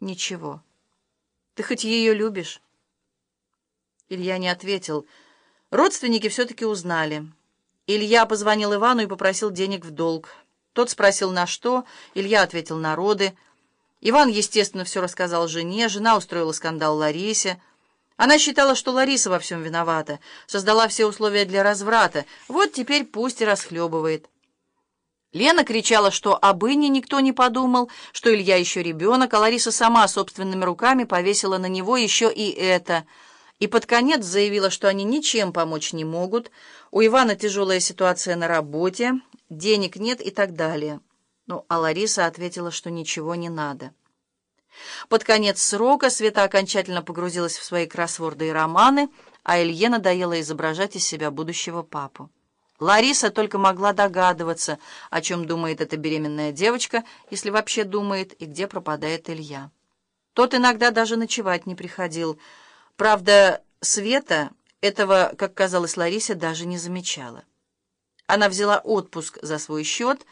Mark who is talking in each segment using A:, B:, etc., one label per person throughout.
A: Ничего. Ты хоть ее любишь? Илья не ответил. Родственники все-таки узнали. Илья позвонил Ивану и попросил денег в долг. Тот спросил, на что. Илья ответил, на роды. Иван, естественно, все рассказал жене. Жена устроила скандал Ларисе. Она считала, что Лариса во всем виновата, создала все условия для разврата. Вот теперь пусть и расхлебывает. Лена кричала, что об Инне никто не подумал, что Илья еще ребенок, а Лариса сама собственными руками повесила на него еще и это. И под конец заявила, что они ничем помочь не могут, у Ивана тяжелая ситуация на работе, денег нет и так далее. Ну, а Лариса ответила, что ничего не надо. Под конец срока Света окончательно погрузилась в свои кроссворды и романы, а Илье надоело изображать из себя будущего папу. Лариса только могла догадываться, о чем думает эта беременная девочка, если вообще думает, и где пропадает Илья. Тот иногда даже ночевать не приходил. Правда, Света этого, как казалось Ларисе, даже не замечала. Она взяла отпуск за свой счет.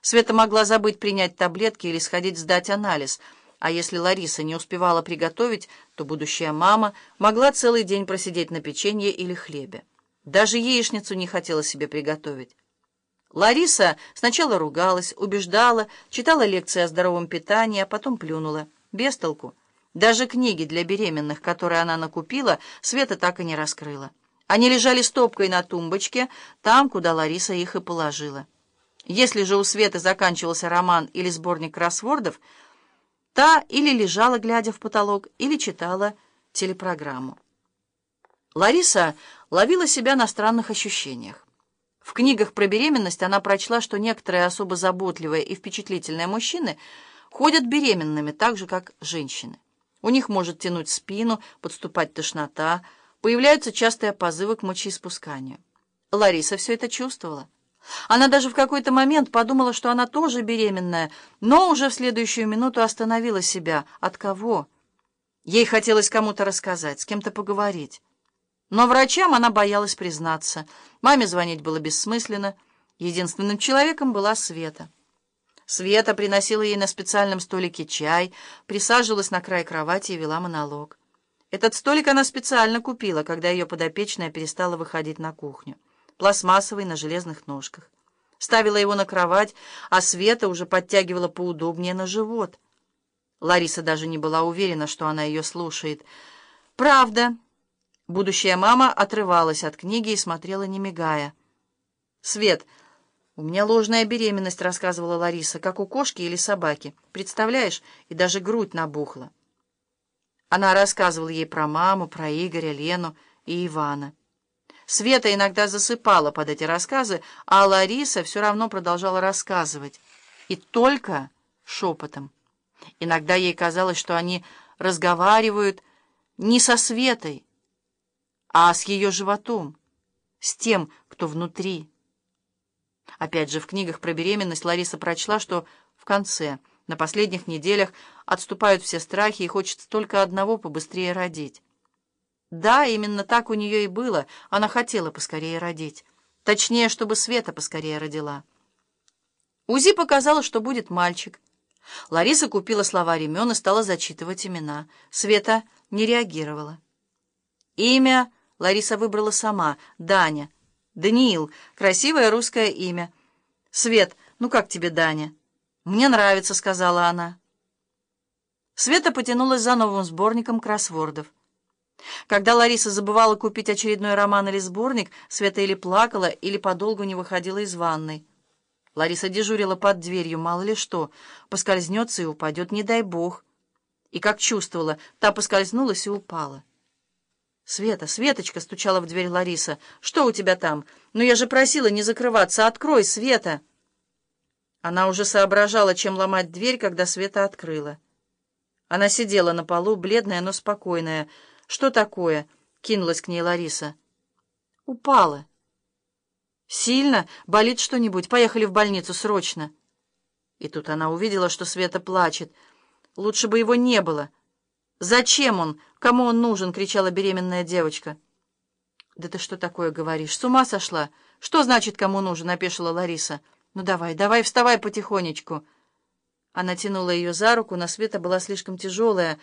A: Света могла забыть принять таблетки или сходить сдать анализ, а если Лариса не успевала приготовить, то будущая мама могла целый день просидеть на печенье или хлебе. Даже яичницу не хотела себе приготовить. Лариса сначала ругалась, убеждала, читала лекции о здоровом питании, а потом плюнула. Без толку. Даже книги для беременных, которые она накупила, Света так и не раскрыла. Они лежали стопкой на тумбочке, там, куда Лариса их и положила. Если же у Светы заканчивался роман или сборник кроссвордов, та или лежала, глядя в потолок, или читала телепрограмму. Лариса ловила себя на странных ощущениях. В книгах про беременность она прочла, что некоторые особо заботливые и впечатлительные мужчины ходят беременными так же, как женщины. У них может тянуть спину, подступать тошнота, появляются частые позывы к мочеиспусканию. Лариса все это чувствовала. Она даже в какой-то момент подумала, что она тоже беременная, но уже в следующую минуту остановила себя. От кого? Ей хотелось кому-то рассказать, с кем-то поговорить. Но врачам она боялась признаться. Маме звонить было бессмысленно. Единственным человеком была Света. Света приносила ей на специальном столике чай, присаживалась на край кровати и вела монолог. Этот столик она специально купила, когда ее подопечная перестала выходить на кухню. Пластмассовый на железных ножках. Ставила его на кровать, а Света уже подтягивала поудобнее на живот. Лариса даже не была уверена, что она ее слушает. «Правда». Будущая мама отрывалась от книги и смотрела, не мигая. «Свет, у меня ложная беременность», — рассказывала Лариса, «как у кошки или собаки. Представляешь, и даже грудь набухла». Она рассказывала ей про маму, про Игоря, Лену и Ивана. Света иногда засыпала под эти рассказы, а Лариса все равно продолжала рассказывать. И только шепотом. Иногда ей казалось, что они разговаривают не со Светой, а с ее животом, с тем, кто внутри. Опять же, в книгах про беременность Лариса прочла, что в конце, на последних неделях, отступают все страхи и хочется только одного побыстрее родить. Да, именно так у нее и было. Она хотела поскорее родить. Точнее, чтобы Света поскорее родила. УЗИ показало, что будет мальчик. Лариса купила словарь имен и стала зачитывать имена. Света не реагировала. Имя Лариса выбрала сама. Даня. Даниил. Красивое русское имя. Свет, ну как тебе, Даня? Мне нравится, сказала она. Света потянулась за новым сборником кроссвордов. Когда Лариса забывала купить очередной роман или сборник, Света или плакала, или подолгу не выходила из ванной. Лариса дежурила под дверью, мало ли что, поскользнется и упадет, не дай бог. И, как чувствовала, та поскользнулась и упала. «Света, Светочка!» — стучала в дверь Лариса. «Что у тебя там? Ну я же просила не закрываться. Открой, Света!» Она уже соображала, чем ломать дверь, когда Света открыла. Она сидела на полу, бледная, но спокойная. «Что такое?» — кинулась к ней Лариса. «Упала». «Сильно? Болит что-нибудь? Поехали в больницу срочно». И тут она увидела, что Света плачет. Лучше бы его не было. «Зачем он? Кому он нужен?» — кричала беременная девочка. «Да ты что такое говоришь? С ума сошла? Что значит, кому нужен?» — опешила Лариса. «Ну давай, давай, вставай потихонечку». Она тянула ее за руку, но Света была слишком тяжелая.